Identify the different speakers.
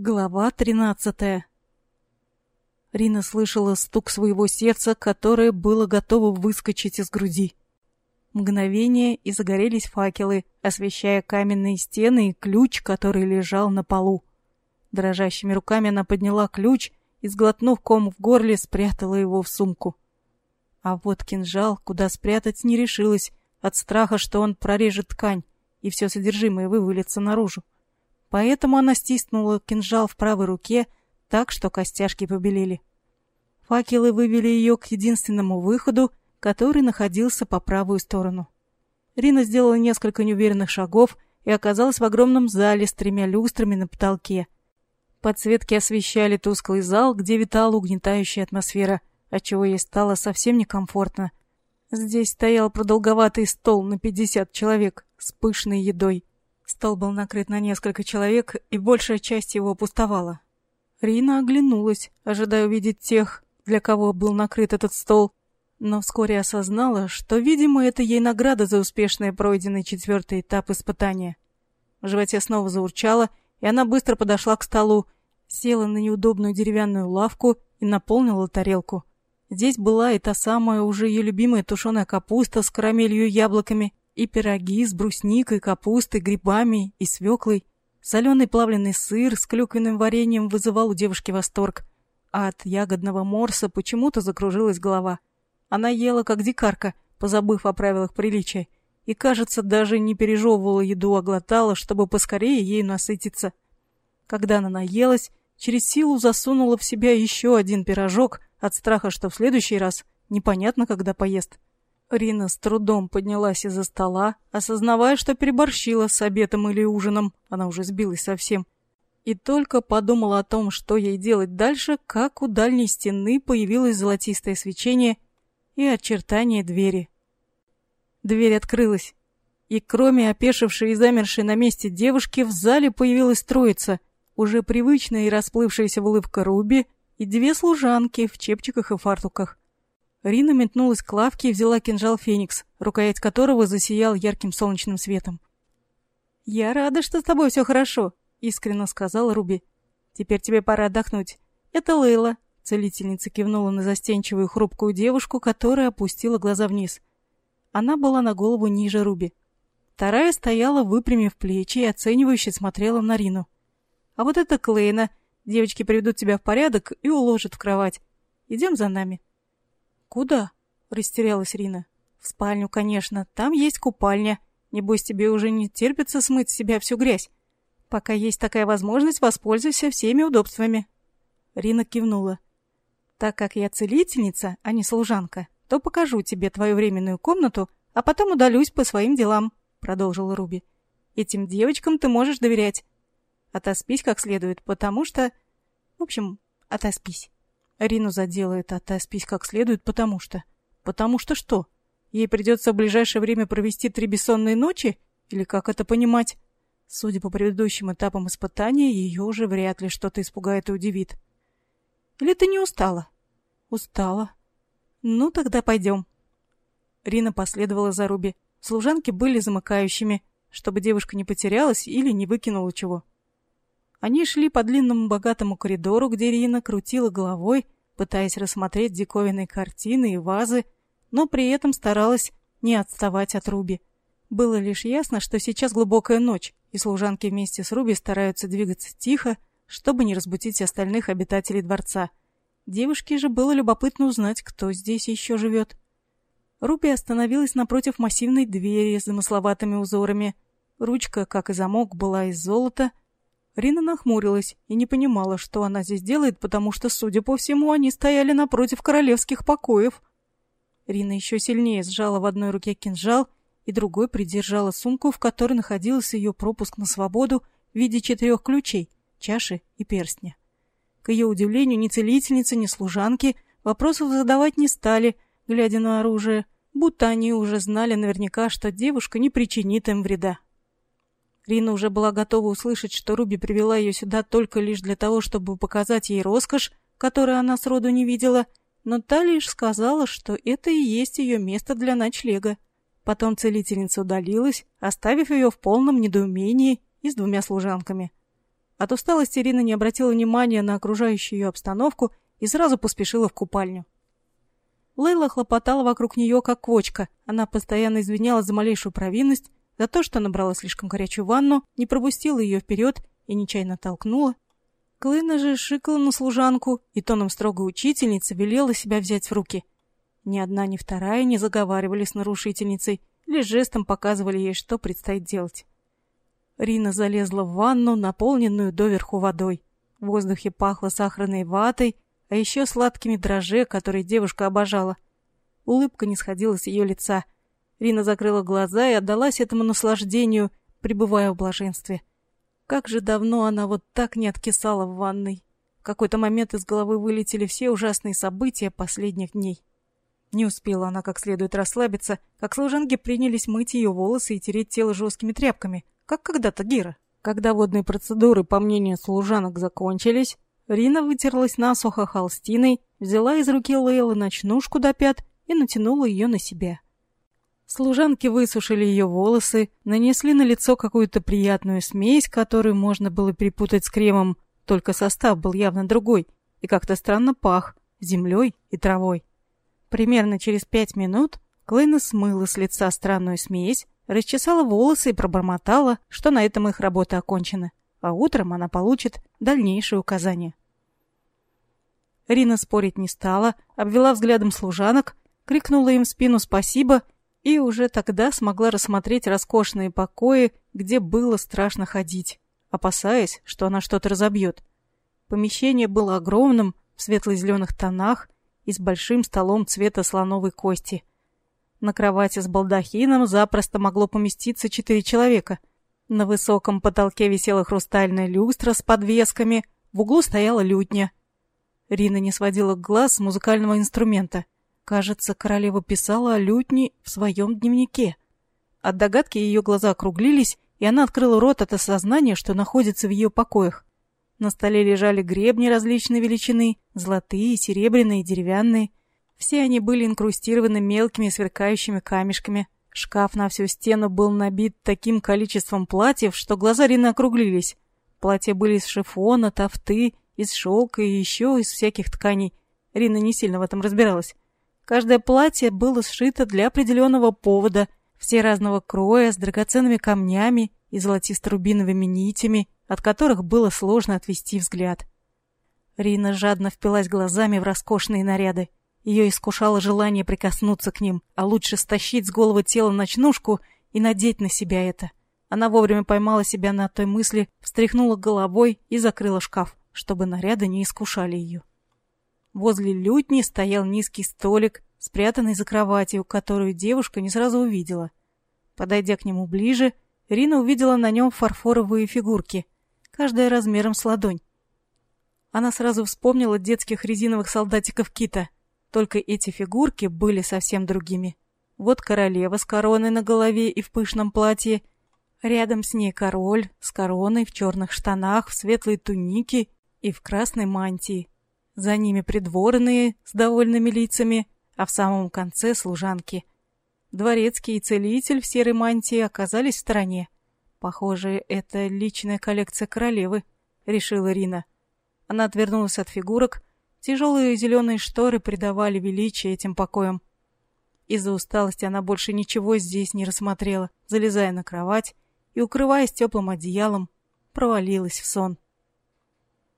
Speaker 1: Глава тринадцатая Рина слышала стук своего сердца, которое было готово выскочить из груди. Мгновение, и загорелись факелы, освещая каменные стены и ключ, который лежал на полу. Дрожащими руками она подняла ключ и, сглотнув ком в горле, спрятала его в сумку. А вот кинжал, куда спрятать, не решилась, от страха, что он прорежет ткань, и все содержимое вывалится наружу. Поэтому она стиснула кинжал в правой руке так, что костяшки побелели. Факелы вывели ее к единственному выходу, который находился по правую сторону. Рина сделала несколько неуверенных шагов и оказалась в огромном зале с тремя люстрами на потолке. Подсветки освещали тусклый зал, где витала угнетающая атмосфера, отчего ей стало совсем некомфортно. Здесь стоял продолговатый стол на пятьдесят человек с пышной едой. Стол был накрыт на несколько человек, и большая часть его пустовала. Рина оглянулась, ожидая увидеть тех, для кого был накрыт этот стол, но вскоре осознала, что, видимо, это ей награда за успешно пройденный четвертый этап испытания. В животе снова заурчало, и она быстро подошла к столу, села на неудобную деревянную лавку и наполнила тарелку. Здесь была и та самая уже ее любимая тушеная капуста с карамелью и яблоками, и пироги с брусникой, капустой, грибами и свеклой. Соленый плавленый сыр с клюквенным вареньем вызывал у девушки восторг, а от ягодного морса почему-то закружилась голова. Она ела как дикарка, позабыв о правилах приличия, и, кажется, даже не пережевывала еду, а глотала, чтобы поскорее ей насытиться. Когда она наелась, через силу засунула в себя еще один пирожок от страха, что в следующий раз непонятно, когда поест. Рина с трудом поднялась из-за стола, осознавая, что переборщила с обедом или ужином, она уже сбилась совсем. И только подумала о том, что ей делать дальше, как у дальней стены появилось золотистое свечение и очертание двери. Дверь открылась, и кроме опешившей и замершей на месте девушки, в зале появилась троица, уже привычная и расплывшаяся в улыбка Руби, и две служанки в чепчиках и фартуках. Рина метнулась к лавке и взяла кинжал Феникс, рукоять которого засиял ярким солнечным светом. «Я рада, что с тобой все хорошо», — искренне сказала Руби. «Теперь тебе пора отдохнуть. Это Лейла», — целительница кивнула на застенчивую хрупкую девушку, которая опустила глаза вниз. Она была на голову ниже Руби. Вторая стояла, выпрямив плечи и оценивающе смотрела на Рину. «А вот это Клейна. Девочки приведут тебя в порядок и уложат в кровать. Идем за нами». «Куда?» — растерялась Рина. «В спальню, конечно. Там есть купальня. Небось, тебе уже не терпится смыть с себя всю грязь. Пока есть такая возможность, воспользуйся всеми удобствами». Рина кивнула. «Так как я целительница, а не служанка, то покажу тебе твою временную комнату, а потом удалюсь по своим делам», — продолжила Руби. «Этим девочкам ты можешь доверять. Отоспись как следует, потому что... В общем, отоспись». Рину а та спись как следует, потому что... Потому что что? Ей придется в ближайшее время провести три бессонные ночи? Или как это понимать? Судя по предыдущим этапам испытания, ее уже вряд ли что-то испугает и удивит. Или ты не устала? Устала. Ну, тогда пойдем. Рина последовала за Руби. Служанки были замыкающими, чтобы девушка не потерялась или не выкинула чего. Они шли по длинному богатому коридору, где Рина крутила головой, пытаясь рассмотреть диковинные картины и вазы, но при этом старалась не отставать от Руби. Было лишь ясно, что сейчас глубокая ночь, и служанки вместе с Руби стараются двигаться тихо, чтобы не разбудить остальных обитателей дворца. Девушке же было любопытно узнать, кто здесь еще живет. Руби остановилась напротив массивной двери с замысловатыми узорами. Ручка, как и замок, была из золота — Рина нахмурилась и не понимала, что она здесь делает, потому что, судя по всему, они стояли напротив королевских покоев. Рина еще сильнее сжала в одной руке кинжал и другой придержала сумку, в которой находился ее пропуск на свободу в виде четырех ключей, чаши и перстня. К ее удивлению, ни целительницы, ни служанки вопросов задавать не стали, глядя на оружие, будто они уже знали наверняка, что девушка не причинит им вреда. Рина уже была готова услышать, что Руби привела ее сюда только лишь для того, чтобы показать ей роскошь, которую она сроду не видела, но та лишь сказала, что это и есть ее место для ночлега. Потом целительница удалилась, оставив ее в полном недоумении и с двумя служанками. От усталости Ирина не обратила внимания на окружающую ее обстановку и сразу поспешила в купальню. Лейла хлопотала вокруг нее, как квочка. Она постоянно извинялась за малейшую провинность, за то, что набрала слишком горячую ванну, не пропустила ее вперед и нечаянно толкнула. Клына же шикала на служанку и тоном строгой учительницы велела себя взять в руки. Ни одна, ни вторая не заговаривали с нарушительницей, лишь жестом показывали ей, что предстоит делать. Рина залезла в ванну, наполненную доверху водой. В воздухе пахло сахарной ватой, а еще сладкими дрожже, которые девушка обожала. Улыбка не сходила с ее лица. Рина закрыла глаза и отдалась этому наслаждению, пребывая в блаженстве. Как же давно она вот так не откисала в ванной. В какой-то момент из головы вылетели все ужасные события последних дней. Не успела она как следует расслабиться, как служанки принялись мыть ее волосы и тереть тело жесткими тряпками, как когда-то Гира. Когда водные процедуры, по мнению служанок, закончились, Рина вытерлась насухо холстиной, взяла из руки Лейлы ночнушку до пят и натянула ее на себя. Служанки высушили ее волосы, нанесли на лицо какую-то приятную смесь, которую можно было перепутать с кремом, только состав был явно другой и как-то странно пах землей и травой. Примерно через пять минут Клейна смыла с лица странную смесь, расчесала волосы и пробормотала, что на этом их работа окончена, а утром она получит дальнейшие указания. Рина спорить не стала, обвела взглядом служанок, крикнула им в спину «спасибо» и уже тогда смогла рассмотреть роскошные покои, где было страшно ходить, опасаясь, что она что-то разобьет. Помещение было огромным, в светло-зеленых тонах, и с большим столом цвета слоновой кости. На кровати с балдахином запросто могло поместиться четыре человека. На высоком потолке висела хрустальная люстра с подвесками, в углу стояла лютня. Рина не сводила глаз с музыкального инструмента. Кажется, королева писала о лютне в своем дневнике. От догадки ее глаза округлились, и она открыла рот от осознания, что находится в ее покоях. На столе лежали гребни различной величины, золотые, серебряные, деревянные. Все они были инкрустированы мелкими сверкающими камешками. Шкаф на всю стену был набит таким количеством платьев, что глаза Рины округлились. Платья были из шифона, тафты, из шелка и еще из всяких тканей. Рина не сильно в этом разбиралась. Каждое платье было сшито для определенного повода, все разного кроя, с драгоценными камнями и золотисто-рубиновыми нитями, от которых было сложно отвести взгляд. Рина жадно впилась глазами в роскошные наряды. Ее искушало желание прикоснуться к ним, а лучше стащить с головы тела ночнушку и надеть на себя это. Она вовремя поймала себя на той мысли, встряхнула головой и закрыла шкаф, чтобы наряды не искушали ее. Возле лютни стоял низкий столик, спрятанный за кроватью, которую девушка не сразу увидела. Подойдя к нему ближе, Рина увидела на нем фарфоровые фигурки, каждая размером с ладонь. Она сразу вспомнила детских резиновых солдатиков Кита, только эти фигурки были совсем другими. Вот королева с короной на голове и в пышном платье, рядом с ней король с короной в черных штанах, в светлой тунике и в красной мантии. За ними придворные с довольными лицами, а в самом конце служанки — Дворецкий и целитель в серой мантии оказались в стороне. Похоже, это личная коллекция королевы, решила Рина. Она отвернулась от фигурок. Тяжелые зеленые шторы придавали величие этим покоям. Из-за усталости она больше ничего здесь не рассмотрела, залезая на кровать и, укрываясь теплым одеялом, провалилась в сон.